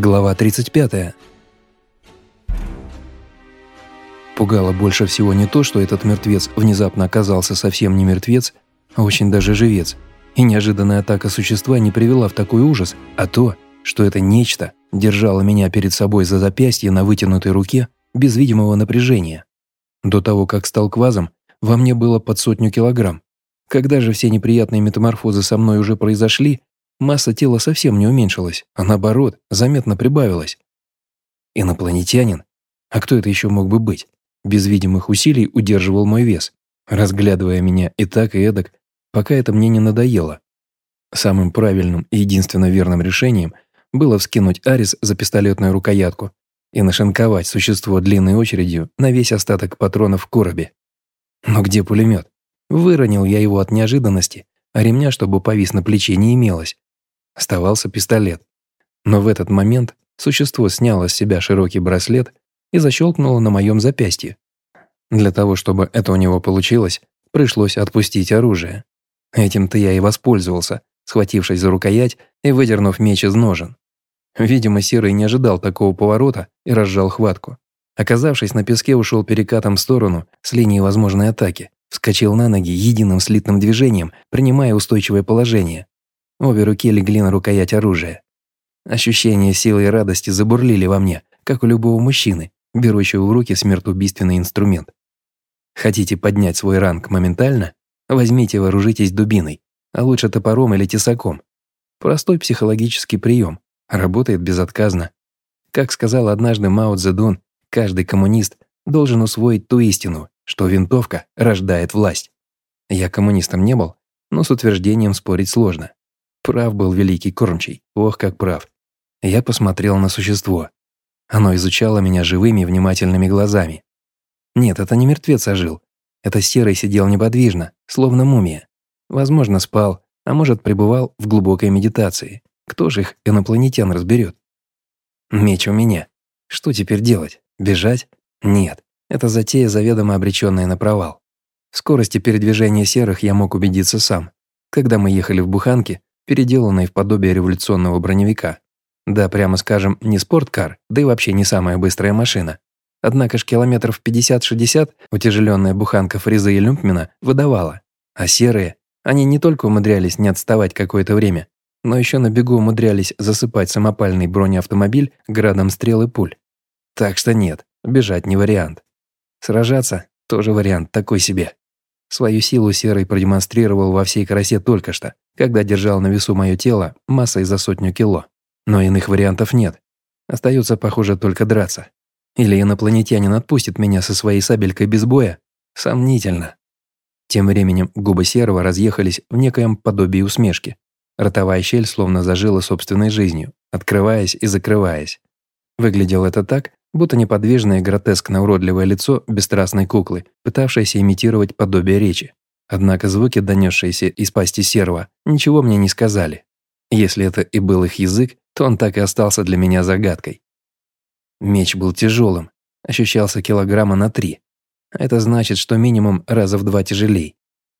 Глава 35. Пугало больше всего не то, что этот мертвец внезапно оказался совсем не мертвец, а очень даже живец, и неожиданная атака существа не привела в такой ужас, а то, что это нечто держало меня перед собой за запястье на вытянутой руке без видимого напряжения. До того, как стал квазом, во мне было под сотню килограмм. Когда же все неприятные метаморфозы со мной уже произошли, масса тела совсем не уменьшилась, а наоборот, заметно прибавилась. Инопланетянин? А кто это еще мог бы быть? Без видимых усилий удерживал мой вес, разглядывая меня и так, и эдак, пока это мне не надоело. Самым правильным и единственно верным решением было вскинуть Арис за пистолетную рукоятку и нашинковать существо длинной очередью на весь остаток патронов в коробе. Но где пулемет? Выронил я его от неожиданности, а ремня, чтобы повис на плече, не имелось. Оставался пистолет. Но в этот момент существо сняло с себя широкий браслет и защелкнуло на моем запястье. Для того, чтобы это у него получилось, пришлось отпустить оружие. Этим-то я и воспользовался, схватившись за рукоять и выдернув меч из ножен. Видимо, Серый не ожидал такого поворота и разжал хватку. Оказавшись на песке, ушел перекатом в сторону с линии возможной атаки. Вскочил на ноги единым слитным движением, принимая устойчивое положение. Обе руки легли на рукоять оружия. Ощущения силы и радости забурлили во мне, как у любого мужчины, берущего в руки смертоубийственный инструмент. Хотите поднять свой ранг моментально? Возьмите вооружитесь дубиной, а лучше топором или тесаком. Простой психологический прием, работает безотказно. Как сказал однажды Мао Цзэдун, каждый коммунист должен усвоить ту истину, что винтовка рождает власть. Я коммунистом не был, но с утверждением спорить сложно. Прав был великий кормчий, ох, как прав. Я посмотрел на существо. Оно изучало меня живыми внимательными глазами. Нет, это не мертвец ожил. Это серый сидел неподвижно, словно мумия. Возможно, спал, а может, пребывал в глубокой медитации. Кто же их инопланетян разберет? Меч у меня. Что теперь делать? Бежать? Нет. Это затея заведомо обреченная на провал. В скорости передвижения серых я мог убедиться сам. Когда мы ехали в Буханке, переделанной в подобие революционного броневика. Да, прямо скажем, не спорткар, да и вообще не самая быстрая машина. Однако ж километров 50-60 утяжеленная буханка Фриза и Люмпмена выдавала. А серые, они не только умудрялись не отставать какое-то время, но еще на бегу умудрялись засыпать самопальный бронеавтомобиль градом стрел и пуль. Так что нет, бежать не вариант. Сражаться – тоже вариант такой себе. Свою силу Серый продемонстрировал во всей красе только что, когда держал на весу мое тело массой за сотню кило. Но иных вариантов нет. Остается, похоже, только драться. Или инопланетянин отпустит меня со своей сабелькой без боя? Сомнительно. Тем временем губы Серого разъехались в некоем подобии усмешки. Ротовая щель словно зажила собственной жизнью, открываясь и закрываясь. Выглядело это так, будто неподвижное гротескно уродливое лицо бесстрастной куклы, пытавшейся имитировать подобие речи. Однако звуки, донесшиеся из пасти серва, ничего мне не сказали. Если это и был их язык, то он так и остался для меня загадкой. Меч был тяжелым, ощущался килограмма на три. Это значит, что минимум раза в два тяжелей.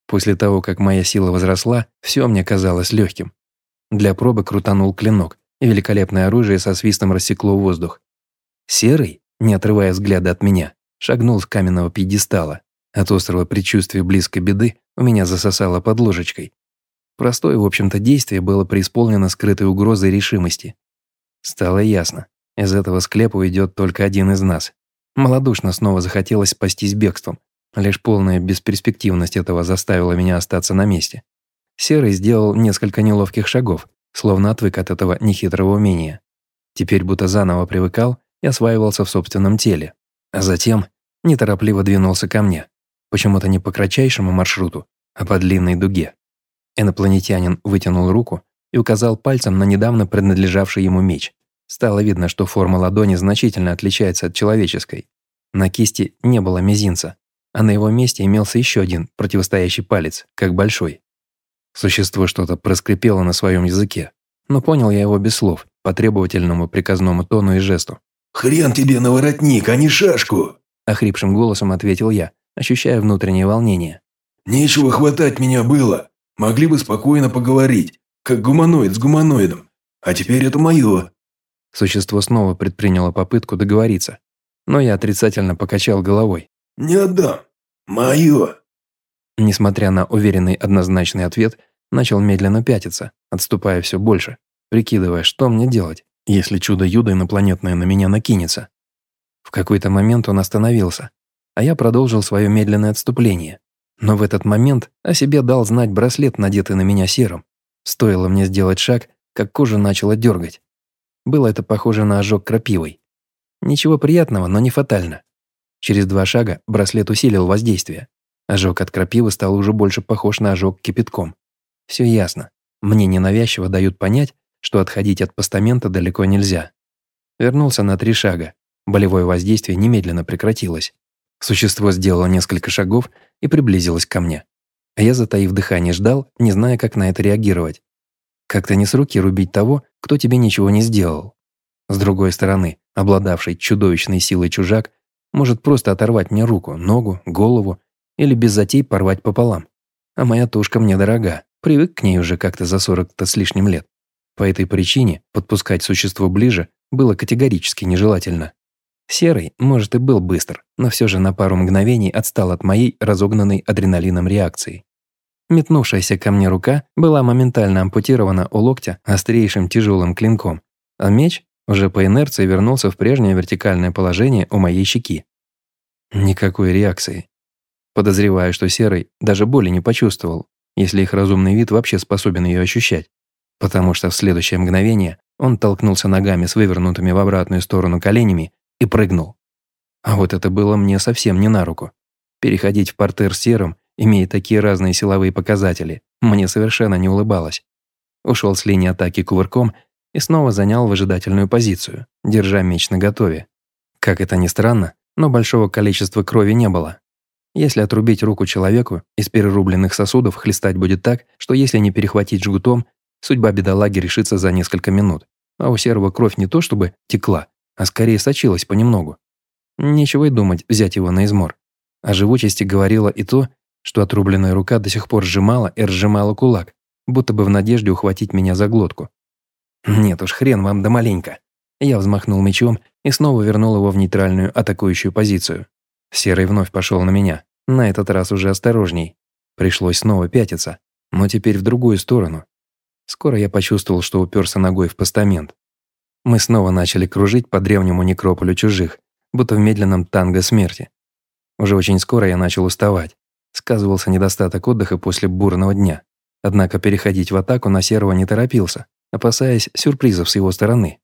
После того, как моя сила возросла, все мне казалось легким. Для пробы крутанул клинок, и великолепное оружие со свистом рассекло воздух. Серый, не отрывая взгляда от меня, шагнул с каменного пьедестала. От острого предчувствия близкой беды у меня засосало под ложечкой. Простое, в общем-то, действие было преисполнено скрытой угрозой решимости. Стало ясно, из этого склепа уйдет только один из нас. Молодушно снова захотелось спастись бегством. Лишь полная бесперспективность этого заставила меня остаться на месте. Серый сделал несколько неловких шагов, словно отвык от этого нехитрого умения. Теперь будто заново привыкал и осваивался в собственном теле. А затем неторопливо двинулся ко мне. Почему-то не по кратчайшему маршруту, а по длинной дуге. Инопланетянин вытянул руку и указал пальцем на недавно принадлежавший ему меч. Стало видно, что форма ладони значительно отличается от человеческой. На кисти не было мизинца, а на его месте имелся еще один противостоящий палец, как большой. Существо что-то проскрипело на своем языке, но понял я его без слов, по требовательному приказному тону и жесту. «Хрен тебе на воротник, а не шашку!» Охрипшим голосом ответил я, ощущая внутреннее волнение. «Нечего хватать меня было. Могли бы спокойно поговорить, как гуманоид с гуманоидом. А теперь это мое». Существо снова предприняло попытку договориться, но я отрицательно покачал головой. «Не отдам. Мое!» Несмотря на уверенный однозначный ответ, начал медленно пятиться, отступая все больше, прикидывая, что мне делать, если чудо-юдо инопланетное на меня накинется. В какой-то момент он остановился, а я продолжил свое медленное отступление. Но в этот момент о себе дал знать браслет, надетый на меня серым. Стоило мне сделать шаг, как кожа начала дергать. Было это похоже на ожог крапивой. Ничего приятного, но не фатально. Через два шага браслет усилил воздействие. Ожог от крапивы стал уже больше похож на ожог кипятком. Все ясно. Мне ненавязчиво дают понять, что отходить от постамента далеко нельзя. Вернулся на три шага. Болевое воздействие немедленно прекратилось. Существо сделало несколько шагов и приблизилось ко мне. А я, затаив дыхание, ждал, не зная, как на это реагировать. Как-то не с руки рубить того, кто тебе ничего не сделал. С другой стороны, обладавший чудовищной силой чужак может просто оторвать мне руку, ногу, голову или без затей порвать пополам. А моя тушка мне дорога, привык к ней уже как-то за 40-то с лишним лет. По этой причине подпускать существо ближе было категорически нежелательно. Серый, может, и был быстр, но все же на пару мгновений отстал от моей разогнанной адреналином реакции. Метнувшаяся ко мне рука была моментально ампутирована у локтя острейшим тяжелым клинком, а меч уже по инерции вернулся в прежнее вертикальное положение у моей щеки. Никакой реакции. Подозреваю, что Серый даже боли не почувствовал, если их разумный вид вообще способен ее ощущать, потому что в следующее мгновение он толкнулся ногами с вывернутыми в обратную сторону коленями и прыгнул. А вот это было мне совсем не на руку. Переходить в портер Серым, имея такие разные силовые показатели, мне совершенно не улыбалось. Ушел с линии атаки кувырком и снова занял выжидательную позицию, держа меч наготове. Как это ни странно, но большого количества крови не было. Если отрубить руку человеку, из перерубленных сосудов хлестать будет так, что если не перехватить жгутом, судьба бедолаги решится за несколько минут. А у серого кровь не то чтобы текла, а скорее сочилась понемногу. Нечего и думать взять его на измор. О живучести говорило и то, что отрубленная рука до сих пор сжимала и разжимала кулак, будто бы в надежде ухватить меня за глотку. «Нет уж, хрен вам да маленько». Я взмахнул мечом и снова вернул его в нейтральную атакующую позицию. Серый вновь пошел на меня, на этот раз уже осторожней. Пришлось снова пятиться, но теперь в другую сторону. Скоро я почувствовал, что уперся ногой в постамент. Мы снова начали кружить по древнему некрополю чужих, будто в медленном танго смерти. Уже очень скоро я начал уставать. Сказывался недостаток отдыха после бурного дня. Однако переходить в атаку на Серого не торопился опасаясь сюрпризов с его стороны.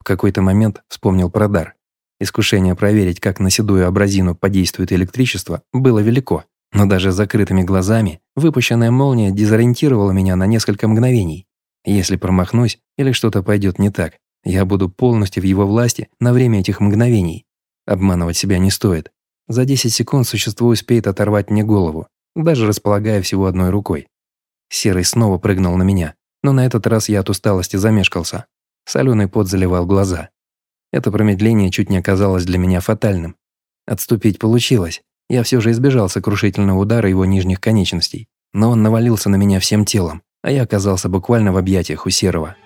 В какой-то момент вспомнил про дар. Искушение проверить, как на седую абразину подействует электричество, было велико, но даже с закрытыми глазами выпущенная молния дезориентировала меня на несколько мгновений. Если промахнусь или что-то пойдет не так, я буду полностью в его власти на время этих мгновений. Обманывать себя не стоит. За 10 секунд существо успеет оторвать мне голову, даже располагая всего одной рукой. Серый снова прыгнул на меня, но на этот раз я от усталости замешкался. Соленый пот заливал глаза. Это промедление чуть не оказалось для меня фатальным. Отступить получилось. Я все же избежал сокрушительного удара его нижних конечностей. Но он навалился на меня всем телом, а я оказался буквально в объятиях у Серого.